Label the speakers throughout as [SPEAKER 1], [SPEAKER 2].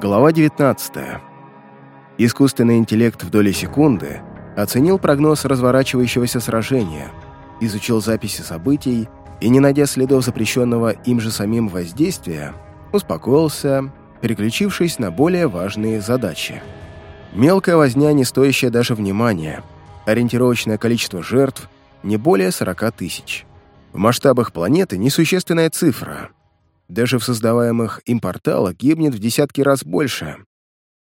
[SPEAKER 1] Глава 19. Искусственный интеллект в доли секунды оценил прогноз разворачивающегося сражения, изучил записи событий и, не найдя следов запрещенного им же самим воздействия, успокоился, переключившись на более важные задачи. Мелкая возня, не стоящая даже внимания, ориентировочное количество жертв не более 40 тысяч. В масштабах планеты несущественная цифра. Даже в создаваемых им порталах гибнет в десятки раз больше.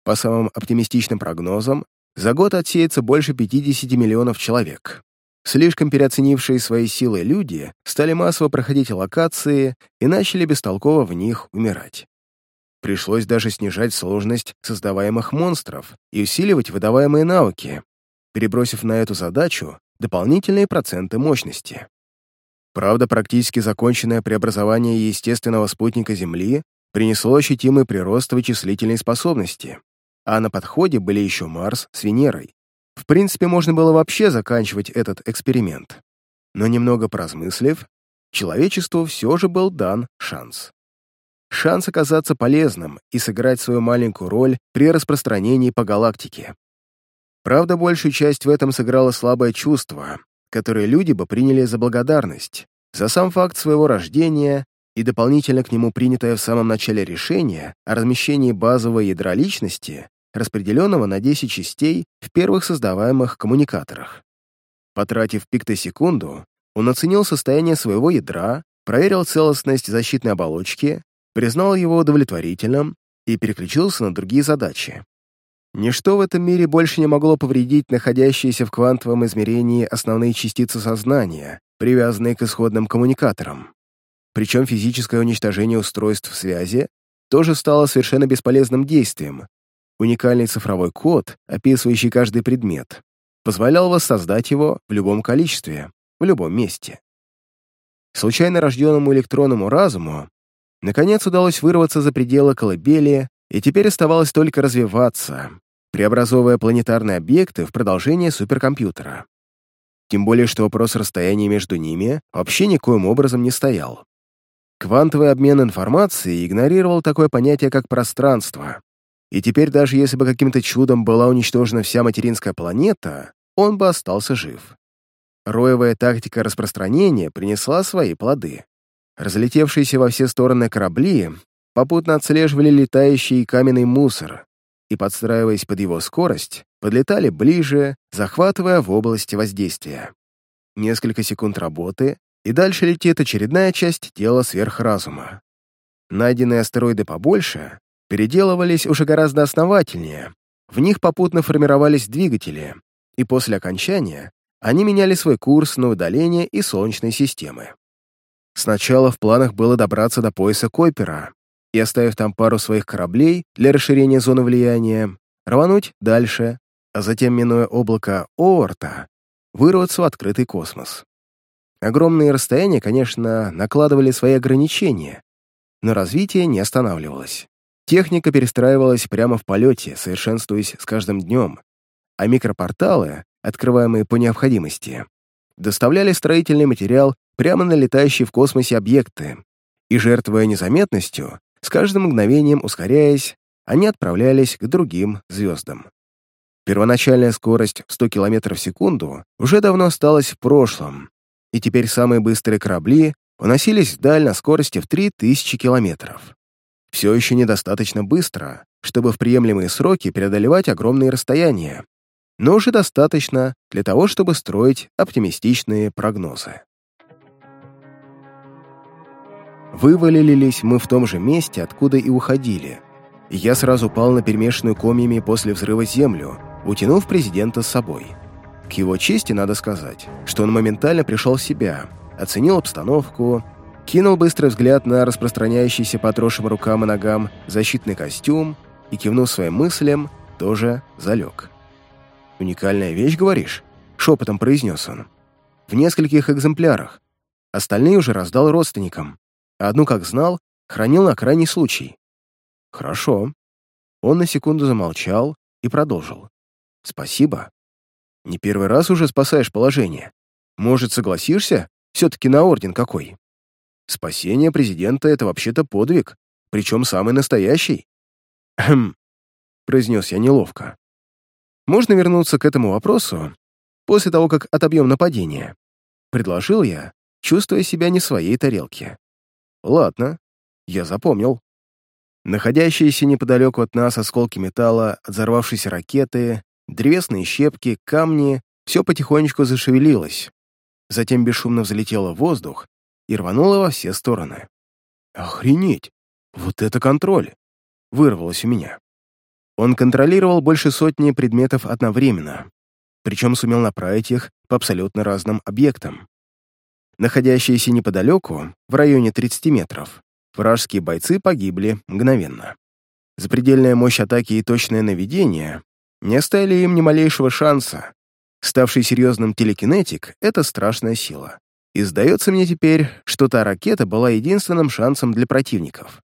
[SPEAKER 1] По самым оптимистичным прогнозам, за год отсеется больше 50 миллионов человек. Слишком переоценившие свои силы люди стали массово проходить локации и начали бестолково в них умирать. Пришлось даже снижать сложность создаваемых монстров и усиливать выдаваемые навыки, перебросив на эту задачу дополнительные проценты мощности. Правда, практически законченное преобразование естественного спутника Земли принесло ощутимый прирост вычислительной способности, а на подходе были еще Марс с Венерой. В принципе, можно было вообще заканчивать этот эксперимент. Но немного поразмыслив, человечеству все же был дан шанс. Шанс оказаться полезным и сыграть свою маленькую роль при распространении по галактике. Правда, большую часть в этом сыграло слабое чувство, которое люди бы приняли за благодарность, за сам факт своего рождения и дополнительно к нему принятое в самом начале решение о размещении базового ядра личности, распределенного на 10 частей в первых создаваемых коммуникаторах. Потратив пиктосекунду, он оценил состояние своего ядра, проверил целостность защитной оболочки, признал его удовлетворительным и переключился на другие задачи. Ничто в этом мире больше не могло повредить находящиеся в квантовом измерении основные частицы сознания, привязанные к исходным коммуникаторам. Причем физическое уничтожение устройств связи тоже стало совершенно бесполезным действием. Уникальный цифровой код, описывающий каждый предмет, позволял воссоздать его в любом количестве, в любом месте. Случайно рожденному электронному разуму наконец удалось вырваться за пределы колыбели и теперь оставалось только развиваться, преобразовывая планетарные объекты в продолжение суперкомпьютера. Тем более, что вопрос расстояния между ними вообще никоим образом не стоял. Квантовый обмен информацией игнорировал такое понятие, как пространство. И теперь даже если бы каким-то чудом была уничтожена вся материнская планета, он бы остался жив. Роевая тактика распространения принесла свои плоды. Разлетевшиеся во все стороны корабли попутно отслеживали летающий каменный мусор и, подстраиваясь под его скорость, подлетали ближе, захватывая в области воздействия. Несколько секунд работы, и дальше летит очередная часть тела сверхразума. Найденные астероиды побольше переделывались уже гораздо основательнее, в них попутно формировались двигатели, и после окончания они меняли свой курс на удаление из Солнечной системы. Сначала в планах было добраться до пояса Койпера, и, оставив там пару своих кораблей для расширения зоны влияния, рвануть дальше, а затем, минуя облако Оорта, вырваться в открытый космос. Огромные расстояния, конечно, накладывали свои ограничения, но развитие не останавливалось. Техника перестраивалась прямо в полете, совершенствуясь с каждым днем, а микропорталы, открываемые по необходимости, доставляли строительный материал прямо на летающие в космосе объекты, и, жертвуя незаметностью, с каждым мгновением ускоряясь, они отправлялись к другим звездам. Первоначальная скорость в 100 км в секунду уже давно осталась в прошлом, и теперь самые быстрые корабли уносились вдаль на скорости в 3000 километров. Все еще недостаточно быстро, чтобы в приемлемые сроки преодолевать огромные расстояния, но уже достаточно для того, чтобы строить оптимистичные прогнозы. Вывалились мы в том же месте, откуда и уходили. И я сразу пал на перемешанную комьями после взрыва землю, утянув президента с собой. К его чести надо сказать, что он моментально пришел в себя, оценил обстановку, кинул быстрый взгляд на распространяющийся по отросшим рукам и ногам защитный костюм и, кивнув своим мыслям, тоже залег. «Уникальная вещь, говоришь?» — шепотом произнес он. «В нескольких экземплярах. Остальные уже раздал родственникам а одну, как знал, хранил на крайний случай. Хорошо. Он на секунду замолчал и продолжил. Спасибо. Не первый раз уже спасаешь положение. Может, согласишься? Все-таки на орден какой. Спасение президента — это вообще-то подвиг, причем самый настоящий. «Хм», — произнес я неловко. «Можно вернуться к этому вопросу после того, как отобьем нападение?» Предложил я, чувствуя себя не своей тарелке. «Ладно, я запомнил». Находящиеся неподалеку от нас осколки металла, взорвавшиеся ракеты, древесные щепки, камни — все потихонечку зашевелилось. Затем бесшумно взлетело в воздух и рвануло во все стороны. «Охренеть! Вот это контроль!» — вырвалось у меня. Он контролировал больше сотни предметов одновременно, причем сумел направить их по абсолютно разным объектам. Находящиеся неподалеку, в районе 30 метров, вражеские бойцы погибли мгновенно. Запредельная мощь атаки и точное наведение не оставили им ни малейшего шанса. Ставший серьезным телекинетик — это страшная сила. И сдается мне теперь, что та ракета была единственным шансом для противников.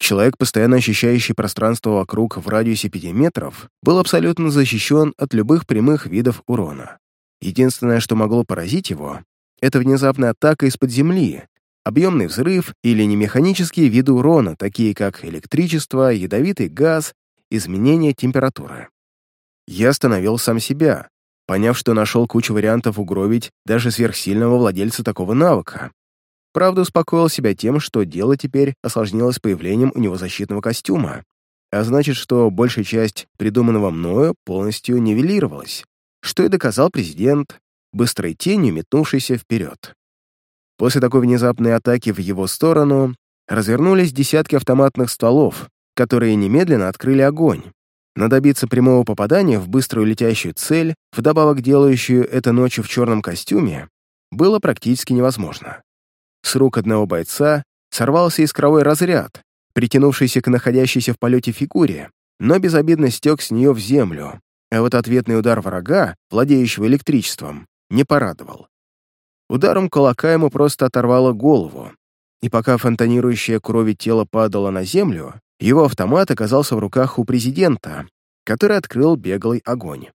[SPEAKER 1] Человек, постоянно ощущающий пространство вокруг в радиусе 5 метров, был абсолютно защищен от любых прямых видов урона. Единственное, что могло поразить его, это внезапная атака из-под земли, объемный взрыв или немеханические виды урона, такие как электричество, ядовитый газ, изменение температуры. Я остановил сам себя, поняв, что нашел кучу вариантов угробить даже сверхсильного владельца такого навыка. Правда, успокоил себя тем, что дело теперь осложнилось появлением у него защитного костюма, а значит, что большая часть придуманного мною полностью нивелировалась, что и доказал президент, быстрой тенью метнувшийся вперед. После такой внезапной атаки в его сторону развернулись десятки автоматных стволов, которые немедленно открыли огонь. Но добиться прямого попадания в быструю летящую цель, вдобавок делающую это ночью в черном костюме, было практически невозможно. С рук одного бойца сорвался искровой разряд, притянувшийся к находящейся в полете фигуре, но безобидно стек с нее в землю, а вот ответный удар врага, владеющего электричеством, не порадовал. Ударом кулака ему просто оторвало голову, и пока фонтанирующее крови тело падало на землю, его автомат оказался в руках у президента, который открыл беглый огонь.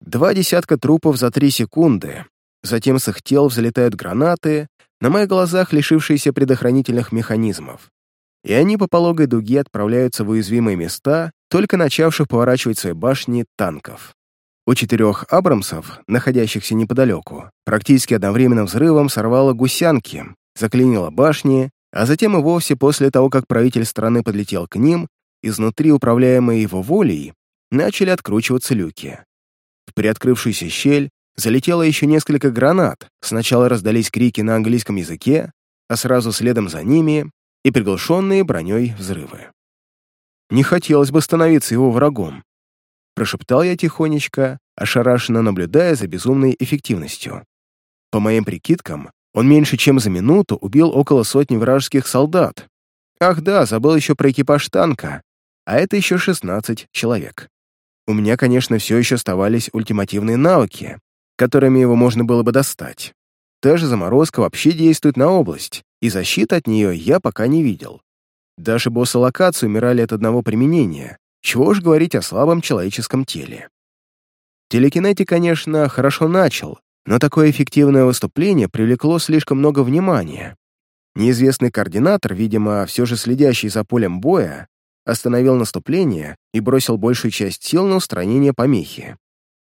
[SPEAKER 1] Два десятка трупов за три секунды, затем с их тел взлетают гранаты, на моих глазах лишившиеся предохранительных механизмов. И они по пологой дуге отправляются в уязвимые места, только начавших поворачивать свои башни танков. У четырех «Абрамсов», находящихся неподалеку, практически одновременным взрывом сорвало гусянки, заклинило башни, а затем и вовсе после того, как правитель страны подлетел к ним, изнутри управляемые его волей, начали откручиваться люки. В приоткрывшуюся щель залетело еще несколько гранат, сначала раздались крики на английском языке, а сразу следом за ними и приглушенные броней взрывы. Не хотелось бы становиться его врагом, Прошептал я тихонечко, ошарашенно наблюдая за безумной эффективностью. По моим прикидкам, он меньше чем за минуту убил около сотни вражеских солдат. Ах да, забыл еще про экипаж танка, а это еще 16 человек. У меня, конечно, все еще оставались ультимативные навыки, которыми его можно было бы достать. Та же заморозка вообще действует на область, и защиты от нее я пока не видел. Даже боссы локации умирали от одного применения, чего уж говорить о слабом человеческом теле. Телекинетик, конечно, хорошо начал, но такое эффективное выступление привлекло слишком много внимания. Неизвестный координатор, видимо, все же следящий за полем боя, остановил наступление и бросил большую часть сил на устранение помехи.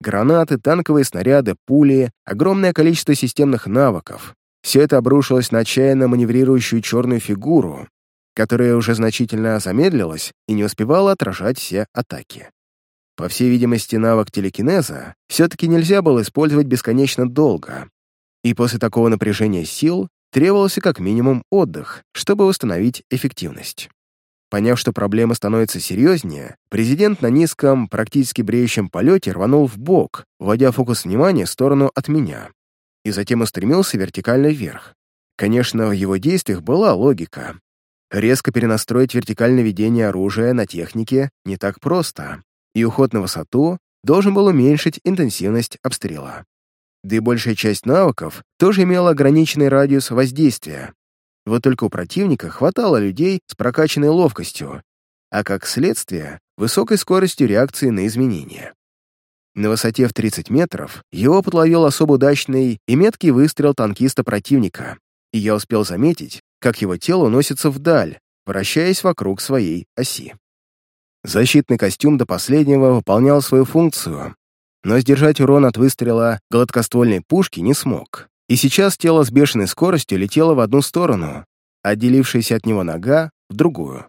[SPEAKER 1] Гранаты, танковые снаряды, пули, огромное количество системных навыков — все это обрушилось на отчаянно маневрирующую черную фигуру, которая уже значительно замедлилась и не успевала отражать все атаки. По всей видимости, навык телекинеза все-таки нельзя было использовать бесконечно долго, и после такого напряжения сил требовался как минимум отдых, чтобы восстановить эффективность. Поняв, что проблема становится серьезнее, президент на низком, практически бреющем полете рванул в бок, вводя фокус внимания в сторону от меня, и затем устремился вертикально вверх. Конечно, в его действиях была логика, Резко перенастроить вертикальное ведение оружия на технике не так просто, и уход на высоту должен был уменьшить интенсивность обстрела. Да и большая часть навыков тоже имела ограниченный радиус воздействия. Вот только у противника хватало людей с прокачанной ловкостью, а как следствие — высокой скоростью реакции на изменения. На высоте в 30 метров его подловил особо удачный и меткий выстрел танкиста противника, и я успел заметить, как его тело носится вдаль, вращаясь вокруг своей оси. Защитный костюм до последнего выполнял свою функцию, но сдержать урон от выстрела гладкоствольной пушки не смог. И сейчас тело с бешеной скоростью летело в одну сторону, отделившаяся от него нога — в другую.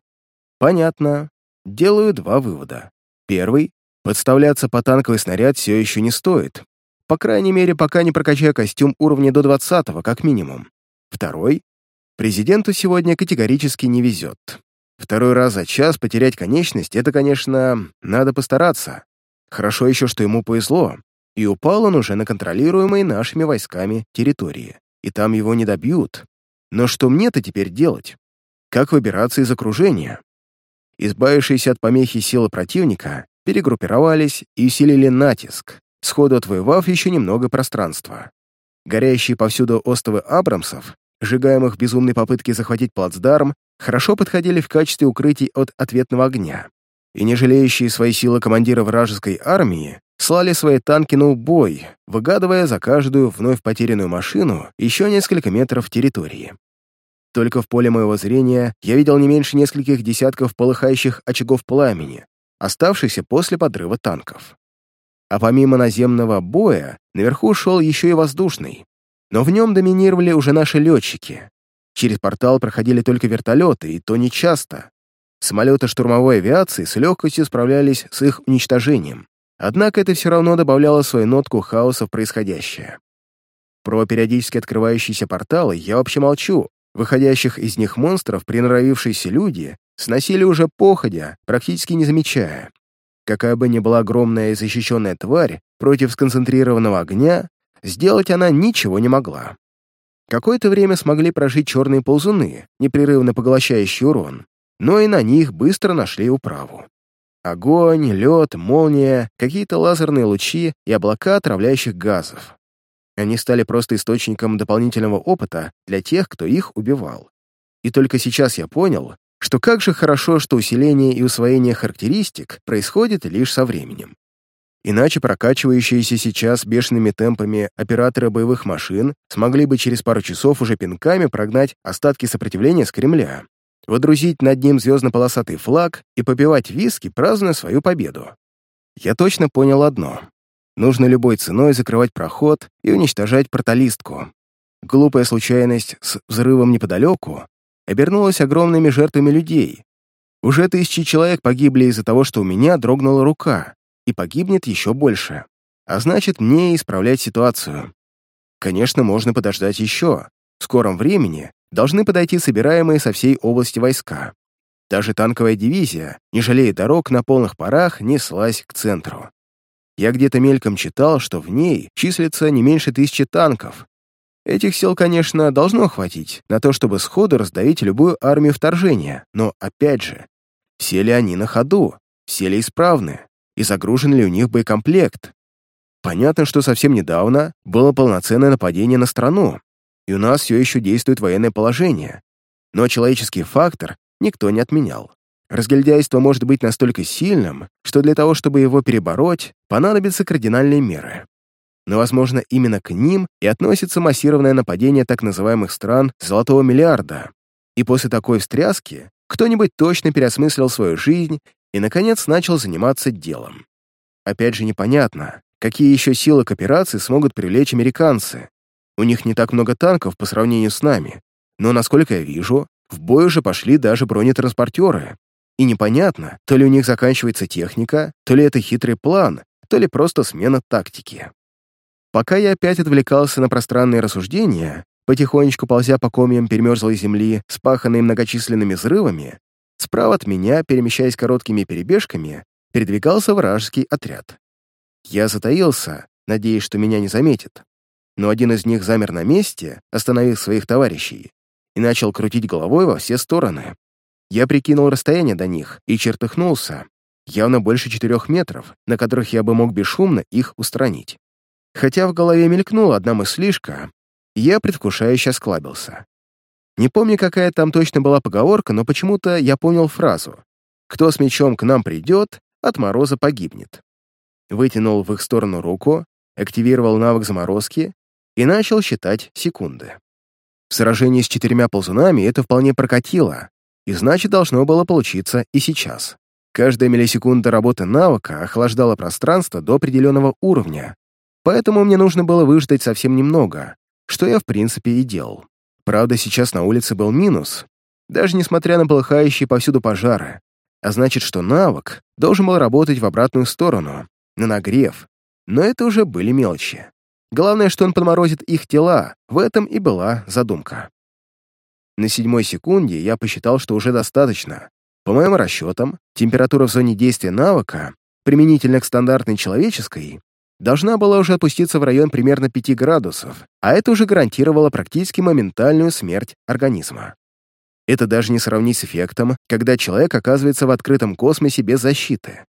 [SPEAKER 1] Понятно. Делаю два вывода. Первый — подставляться по танковый снаряд все еще не стоит. По крайней мере, пока не прокачаю костюм уровня до 20 как минимум. Второй — президенту сегодня категорически не везет. Второй раз за час потерять конечность — это, конечно, надо постараться. Хорошо еще, что ему повезло, и упал он уже на контролируемой нашими войсками территории, и там его не добьют. Но что мне-то теперь делать? Как выбираться из окружения? Избавившиеся от помехи силы противника перегруппировались и усилили натиск, сходу отвоевав еще немного пространства. Горящие повсюду остовы Абрамсов, сжигаемых безумной попытке захватить плацдарм, хорошо подходили в качестве укрытий от ответного огня. И не жалеющие свои силы командиры вражеской армии слали свои танки на убой, выгадывая за каждую вновь потерянную машину еще несколько метров территории. Только в поле моего зрения я видел не меньше нескольких десятков полыхающих очагов пламени, оставшихся после подрыва танков. А помимо наземного боя, наверху шел еще и воздушный. Но в нем доминировали уже наши летчики. Через портал проходили только вертолеты, и то не часто. Самолеты штурмовой авиации с легкостью справлялись с их уничтожением. Однако это все равно добавляло свою нотку хаоса в происходящее. Про периодически открывающиеся порталы я вообще молчу. Выходящих из них монстров приноровившиеся люди сносили уже походя, практически не замечая. Какая бы ни была огромная и защищенная тварь, против сконцентрированного огня сделать она ничего не могла. Какое-то время смогли прожить черные ползуны, непрерывно поглощающие урон, но и на них быстро нашли управу. Огонь, лед, молния, какие-то лазерные лучи и облака отравляющих газов. Они стали просто источником дополнительного опыта для тех, кто их убивал. И только сейчас я понял, что как же хорошо, что усиление и усвоение характеристик происходит лишь со временем. Иначе прокачивающиеся сейчас бешеными темпами операторы боевых машин смогли бы через пару часов уже пинками прогнать остатки сопротивления с Кремля, водрузить над ним звездно-полосатый флаг и попивать виски, празднуя свою победу. Я точно понял одно. Нужно любой ценой закрывать проход и уничтожать порталистку. Глупая случайность с взрывом неподалеку обернулась огромными жертвами людей. Уже тысячи человек погибли из-за того, что у меня дрогнула рука, и погибнет еще больше. А значит, мне исправлять ситуацию. Конечно, можно подождать еще. В скором времени должны подойти собираемые со всей области войска. Даже танковая дивизия, не жалея дорог, на полных парах неслась к центру. Я где-то мельком читал, что в ней числится не меньше тысячи танков. Этих сил, конечно, должно хватить на то, чтобы сходу раздавить любую армию вторжения, но, опять же, все ли они на ходу, все ли исправны, и загружен ли у них боекомплект? Понятно, что совсем недавно было полноценное нападение на страну, и у нас все еще действует военное положение. Но человеческий фактор никто не отменял. Разгильдяйство может быть настолько сильным, что для того, чтобы его перебороть, понадобятся кардинальные меры. Но, возможно, именно к ним и относится массированное нападение так называемых стран «золотого миллиарда». И после такой встряски кто-нибудь точно переосмыслил свою жизнь и, наконец, начал заниматься делом. Опять же непонятно, какие еще силы к операции смогут привлечь американцы, у них не так много танков по сравнению с нами, но, насколько я вижу, в бой уже пошли даже бронетранспортеры. И непонятно, то ли у них заканчивается техника, то ли это хитрый план, то ли просто смена тактики. Пока я опять отвлекался на пространные рассуждения, потихонечку ползя по комьям перемерзлой земли, спаханной многочисленными взрывами, справа от меня, перемещаясь короткими перебежками, передвигался вражеский отряд. Я затаился, надеясь, что меня не заметит но один из них замер на месте, остановив своих товарищей, и начал крутить головой во все стороны. Я прикинул расстояние до них и чертыхнулся, явно больше четырех метров, на которых я бы мог бесшумно их устранить. Хотя в голове мелькнула одна мыслишка, я предвкушающе осклабился. Не помню, какая там точно была поговорка, но почему-то я понял фразу «Кто с мечом к нам придет, от мороза погибнет». Вытянул в их сторону руку, активировал навык заморозки и начал считать секунды. В сражении с четырьмя ползунами это вполне прокатило, и значит, должно было получиться и сейчас. Каждая миллисекунда работы навыка охлаждала пространство до определенного уровня, поэтому мне нужно было выждать совсем немного, что я в принципе и делал. Правда, сейчас на улице был минус, даже несмотря на полыхающие повсюду пожары, а значит, что навык должен был работать в обратную сторону, на нагрев, но это уже были мелочи. Главное, что он подморозит их тела, в этом и была задумка. На седьмой секунде я посчитал, что уже достаточно. По моим расчетам, температура в зоне действия навыка, применительно к стандартной человеческой, должна была уже опуститься в район примерно 5 градусов, а это уже гарантировало практически моментальную смерть организма. Это даже не сравнить с эффектом, когда человек оказывается в открытом космосе без защиты.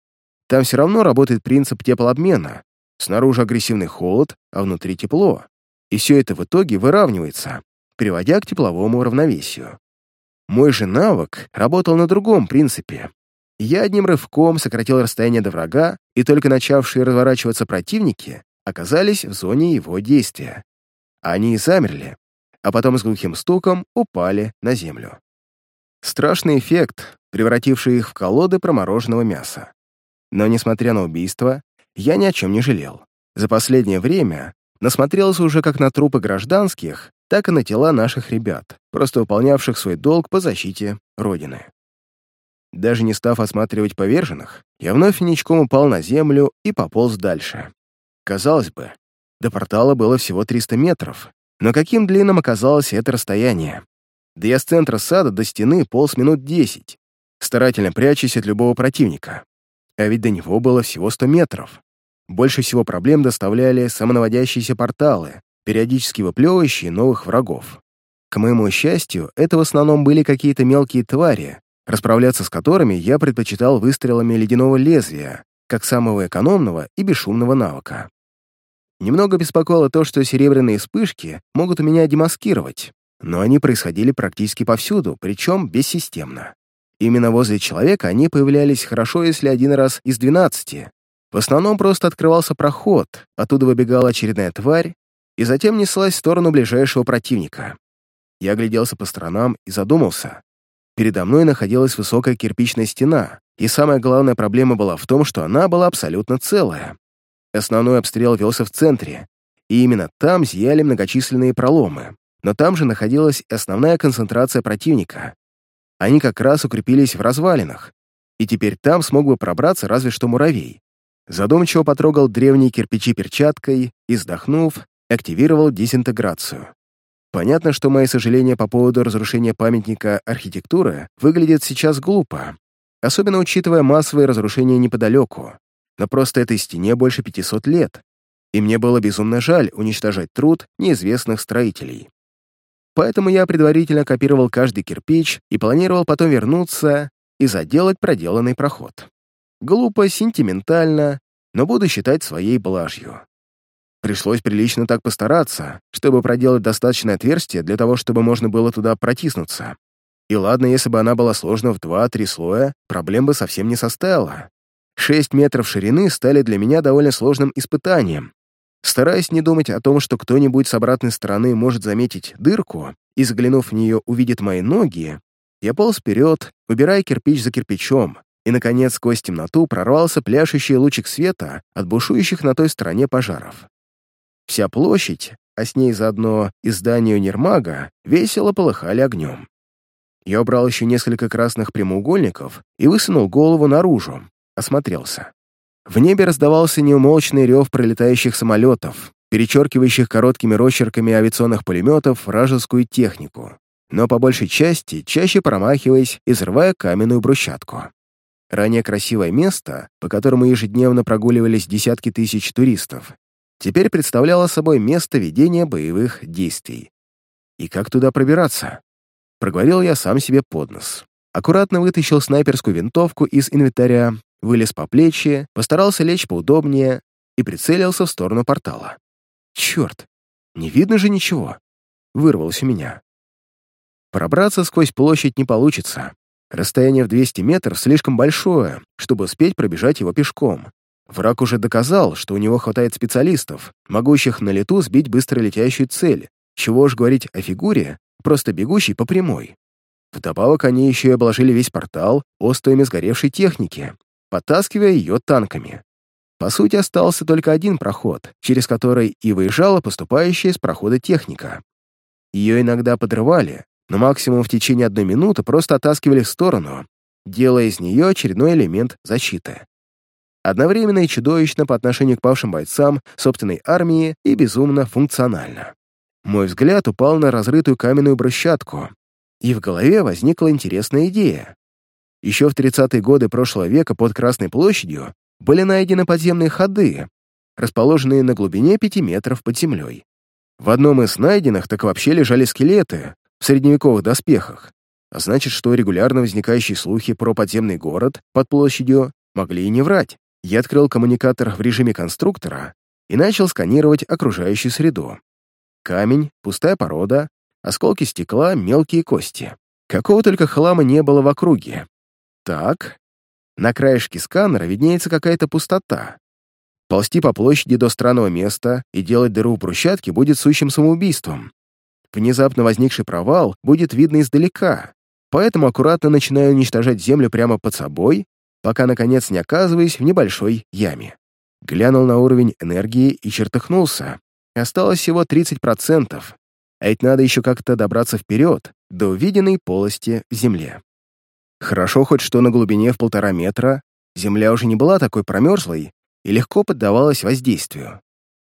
[SPEAKER 1] Там все равно работает принцип теплообмена. Снаружи агрессивный холод, а внутри тепло. И все это в итоге выравнивается, приводя к тепловому равновесию. Мой же навык работал на другом принципе. Я одним рывком сократил расстояние до врага, и только начавшие разворачиваться противники оказались в зоне его действия. Они и замерли, а потом с глухим стуком упали на землю. Страшный эффект, превративший их в колоды промороженного мяса. Но, несмотря на убийство, я ни о чем не жалел. За последнее время насмотрелся уже как на трупы гражданских, так и на тела наших ребят, просто выполнявших свой долг по защите Родины. Даже не став осматривать поверженных, я вновь ничком упал на землю и пополз дальше. Казалось бы, до портала было всего 300 метров, но каким длинным оказалось это расстояние? Да я с центра сада до стены полз минут 10, старательно прячась от любого противника. А ведь до него было всего 100 метров. Больше всего проблем доставляли самонаводящиеся порталы, периодически выплевывающие новых врагов. К моему счастью, это в основном были какие-то мелкие твари, расправляться с которыми я предпочитал выстрелами ледяного лезвия, как самого экономного и бесшумного навыка. Немного беспокоило то, что серебряные вспышки могут у меня демаскировать, но они происходили практически повсюду, причем бессистемно. Именно возле человека они появлялись хорошо, если один раз из двенадцати. В основном просто открывался проход, оттуда выбегала очередная тварь, и затем неслась в сторону ближайшего противника. Я огляделся по сторонам и задумался. Передо мной находилась высокая кирпичная стена, и самая главная проблема была в том, что она была абсолютно целая. Основной обстрел велся в центре, и именно там зияли многочисленные проломы. Но там же находилась основная концентрация противника. Они как раз укрепились в развалинах, и теперь там смог бы пробраться разве что муравей. Задумчиво потрогал древние кирпичи перчаткой и, вздохнув, активировал дезинтеграцию. Понятно, что мои сожаления по поводу разрушения памятника архитектуры выглядят сейчас глупо, особенно учитывая массовые разрушения неподалеку. Но просто этой стене больше 500 лет, и мне было безумно жаль уничтожать труд неизвестных строителей. Поэтому я предварительно копировал каждый кирпич и планировал потом вернуться и заделать проделанный проход. Глупо, сентиментально, но буду считать своей блажью. Пришлось прилично так постараться, чтобы проделать достаточное отверстие для того, чтобы можно было туда протиснуться. И ладно, если бы она была сложена в два-три слоя, проблем бы совсем не составило. Шесть метров ширины стали для меня довольно сложным испытанием. Стараясь не думать о том, что кто-нибудь с обратной стороны может заметить дырку и, заглянув в нее, увидит мои ноги, я полз вперед, убирая кирпич за кирпичом, и, наконец, сквозь темноту прорвался пляшущий лучик света от бушующих на той стороне пожаров. Вся площадь, а с ней заодно и здание универмага, весело полыхали огнем. Я убрал еще несколько красных прямоугольников и высунул голову наружу, осмотрелся. В небе раздавался неумолчный рев пролетающих самолетов, перечеркивающих короткими росчерками авиационных пулеметов вражескую технику, но по большей части чаще промахиваясь и взрывая каменную брусчатку. Ранее красивое место, по которому ежедневно прогуливались десятки тысяч туристов, теперь представляло собой место ведения боевых действий. И как туда пробираться? Проговорил я сам себе под нос. Аккуратно вытащил снайперскую винтовку из инвентаря, вылез по плечи, постарался лечь поудобнее и прицелился в сторону портала. Черт, не видно же ничего. Вырвалось у меня. Пробраться сквозь площадь не получится. Расстояние в 200 метров слишком большое, чтобы успеть пробежать его пешком. Враг уже доказал, что у него хватает специалистов, могущих на лету сбить быстро летящую цель, чего уж говорить о фигуре, просто бегущей по прямой. Вдобавок они еще и обложили весь портал остовами сгоревшей техники, подтаскивая ее танками. По сути, остался только один проход, через который и выезжала поступающая из прохода техника. Ее иногда подрывали, но максимум в течение одной минуты просто оттаскивали в сторону, делая из нее очередной элемент защиты. Одновременно и чудовищно по отношению к павшим бойцам собственной армии и безумно функционально. Мой взгляд упал на разрытую каменную брусчатку, и в голове возникла интересная идея. Еще в 30-е годы прошлого века под Красной площадью были найдены подземные ходы, расположенные на глубине 5 метров под землей. В одном из найденных так вообще лежали скелеты в средневековых доспехах, а значит, что регулярно возникающие слухи про подземный город под площадью могли и не врать. Я открыл коммуникатор в режиме конструктора и начал сканировать окружающую среду. Камень, пустая порода, осколки стекла, мелкие кости. Какого только хлама не было в округе. Так, на краешке сканера виднеется какая-то пустота. Ползти по площади до странного места и делать дыру в брусчатке будет сущим самоубийством. Внезапно возникший провал будет видно издалека, поэтому аккуратно начинаю уничтожать землю прямо под собой, пока, наконец, не оказываюсь в небольшой яме. Глянул на уровень энергии и чертыхнулся. Осталось всего 30%, а ведь надо еще как-то добраться вперед, до увиденной полости в земле. Хорошо хоть что на глубине в полтора метра земля уже не была такой промерзлой и легко поддавалась воздействию.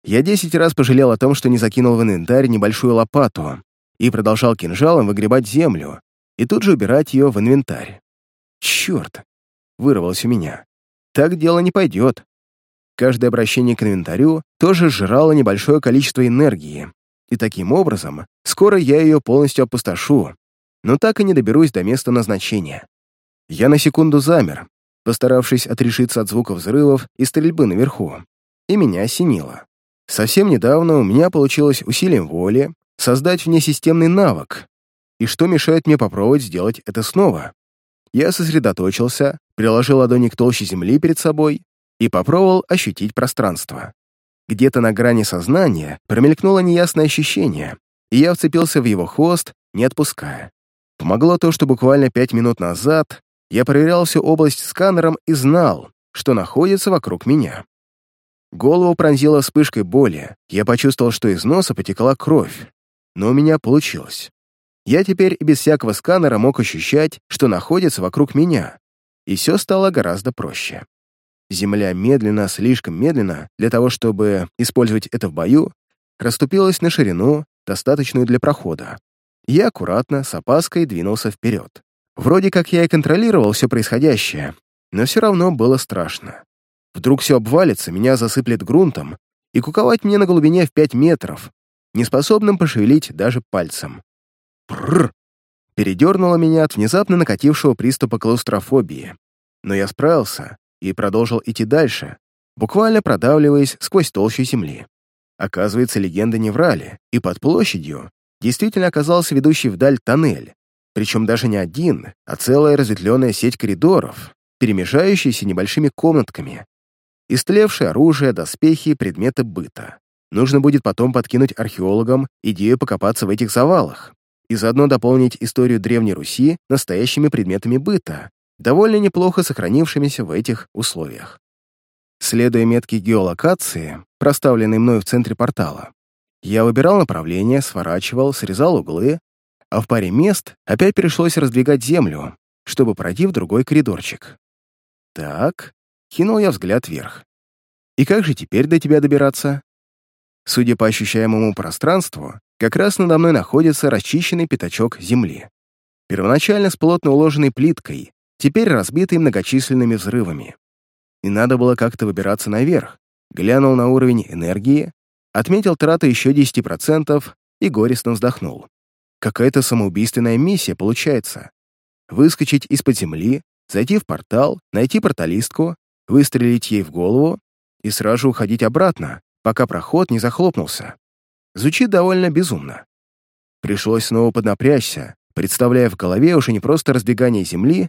[SPEAKER 1] Я десять раз пожалел о том, что не закинул в инвентарь небольшую лопату и продолжал кинжалом выгребать землю и тут же убирать ее в инвентарь. Черт! Вырвалось у меня. Так дело не пойдет. Каждое обращение к инвентарю тоже сжирало небольшое количество энергии, и таким образом скоро я ее полностью опустошу, но так и не доберусь до места назначения. Я на секунду замер, постаравшись отрешиться от звуков взрывов и стрельбы наверху, и меня осенило. Совсем недавно у меня получилось усилием воли создать внесистемный навык, и что мешает мне попробовать сделать это снова? Я сосредоточился, приложил ладони к толще земли перед собой и попробовал ощутить пространство. Где-то на грани сознания промелькнуло неясное ощущение, и я вцепился в его хвост, не отпуская. Помогло то, что буквально пять минут назад я проверял всю область сканером и знал, что находится вокруг меня. Голову пронзила вспышкой боли, я почувствовал, что из носа потекла кровь, но у меня получилось. Я теперь и без всякого сканера мог ощущать, что находится вокруг меня, и все стало гораздо проще. Земля медленно, слишком медленно, для того, чтобы использовать это в бою, расступилась на ширину, достаточную для прохода. Я аккуратно, с опаской двинулся вперед. Вроде как я и контролировал все происходящее, но все равно было страшно. Вдруг все обвалится, меня засыплет грунтом, и куковать мне на глубине в пять метров, неспособным пошевелить даже пальцем. Прррр! Передернуло меня от внезапно накатившего приступа клаустрофобии. Но я справился и продолжил идти дальше, буквально продавливаясь сквозь толщу земли. Оказывается, легенды не врали, и под площадью действительно оказался ведущий вдаль тоннель, причем даже не один, а целая разветвленная сеть коридоров, перемежающиеся небольшими комнатками. Истлевшее оружие, доспехи, предметы быта. Нужно будет потом подкинуть археологам идею покопаться в этих завалах и заодно дополнить историю Древней Руси настоящими предметами быта, довольно неплохо сохранившимися в этих условиях. Следуя метке геолокации, проставленной мной в центре портала, я выбирал направление, сворачивал, срезал углы, а в паре мест опять пришлось раздвигать землю, чтобы пройти в другой коридорчик. Так, кинул я взгляд вверх. И как же теперь до тебя добираться? Судя по ощущаемому пространству, как раз надо мной находится расчищенный пятачок земли. Первоначально с плотно уложенной плиткой, теперь разбитый многочисленными взрывами. И надо было как-то выбираться наверх. Глянул на уровень энергии, отметил трату еще 10% и горестно вздохнул. Какая-то самоубийственная миссия получается. Выскочить из-под земли, зайти в портал, найти порталистку, выстрелить ей в голову и сразу уходить обратно, пока проход не захлопнулся. Звучит довольно безумно. Пришлось снова поднапрячься, представляя в голове уже не просто разбегание земли,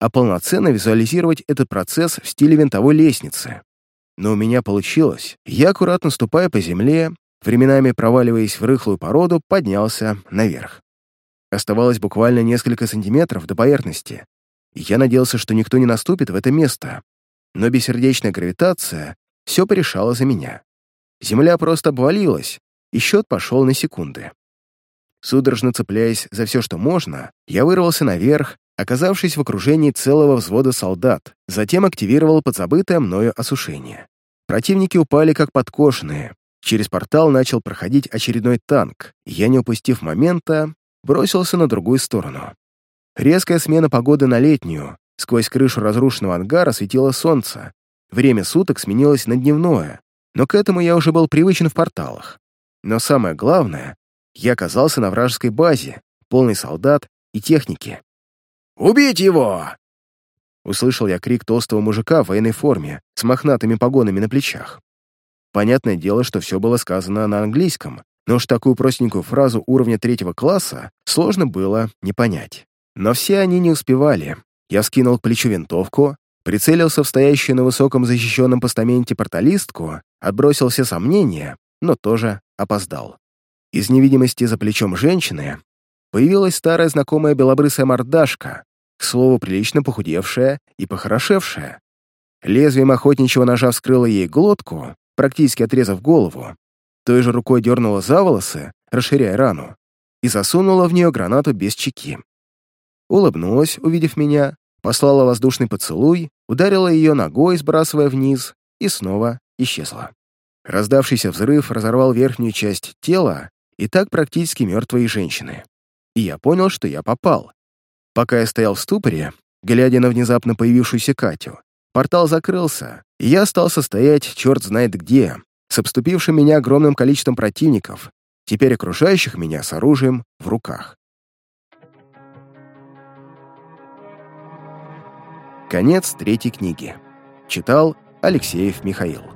[SPEAKER 1] а полноценно визуализировать этот процесс в стиле винтовой лестницы. Но у меня получилось. Я, аккуратно ступая по земле, временами проваливаясь в рыхлую породу, поднялся наверх. Оставалось буквально несколько сантиметров до поверхности, я надеялся, что никто не наступит в это место. Но бессердечная гравитация все порешала за меня. Земля просто обвалилась, и счет пошел на секунды. Судорожно цепляясь за все, что можно, я вырвался наверх, оказавшись в окружении целого взвода солдат, затем активировал подзабытое мною осушение. Противники упали как подкошенные. Через портал начал проходить очередной танк, я, не упустив момента, бросился на другую сторону. Резкая смена погоды на летнюю. Сквозь крышу разрушенного ангара светило солнце. Время суток сменилось на дневное, но к этому я уже был привычен в порталах. Но самое главное, я оказался на вражеской базе, полный солдат и техники.
[SPEAKER 2] «Убить его!»
[SPEAKER 1] Услышал я крик толстого мужика в военной форме, с мохнатыми погонами на плечах. Понятное дело, что все было сказано на английском, но уж такую простенькую фразу уровня третьего класса сложно было не понять. Но все они не успевали. Я скинул к плечу винтовку, прицелился в стоящую на высоком защищенном постаменте порталистку, отбросил все сомнения, но тоже опоздал. Из невидимости за плечом женщины появилась старая знакомая белобрысая мордашка, к слову, прилично похудевшая и похорошевшая. Лезвием охотничьего ножа вскрыла ей глотку, практически отрезав голову, той же рукой дернула за волосы, расширяя рану, и засунула в нее гранату без чеки. Улыбнулась, увидев меня, послала воздушный поцелуй, ударила ее ногой, сбрасывая вниз, и снова исчезла. Раздавшийся взрыв разорвал верхнюю часть тела и так практически мертвой женщины. И я понял, что я попал. Пока я стоял в ступоре, глядя на внезапно появившуюся Катю, портал закрылся, и я остался стоять черт знает где, с обступившим меня огромным количеством противников, теперь окружающих меня с оружием в руках. Конец третьей книги. Читал Алексеев Михаил.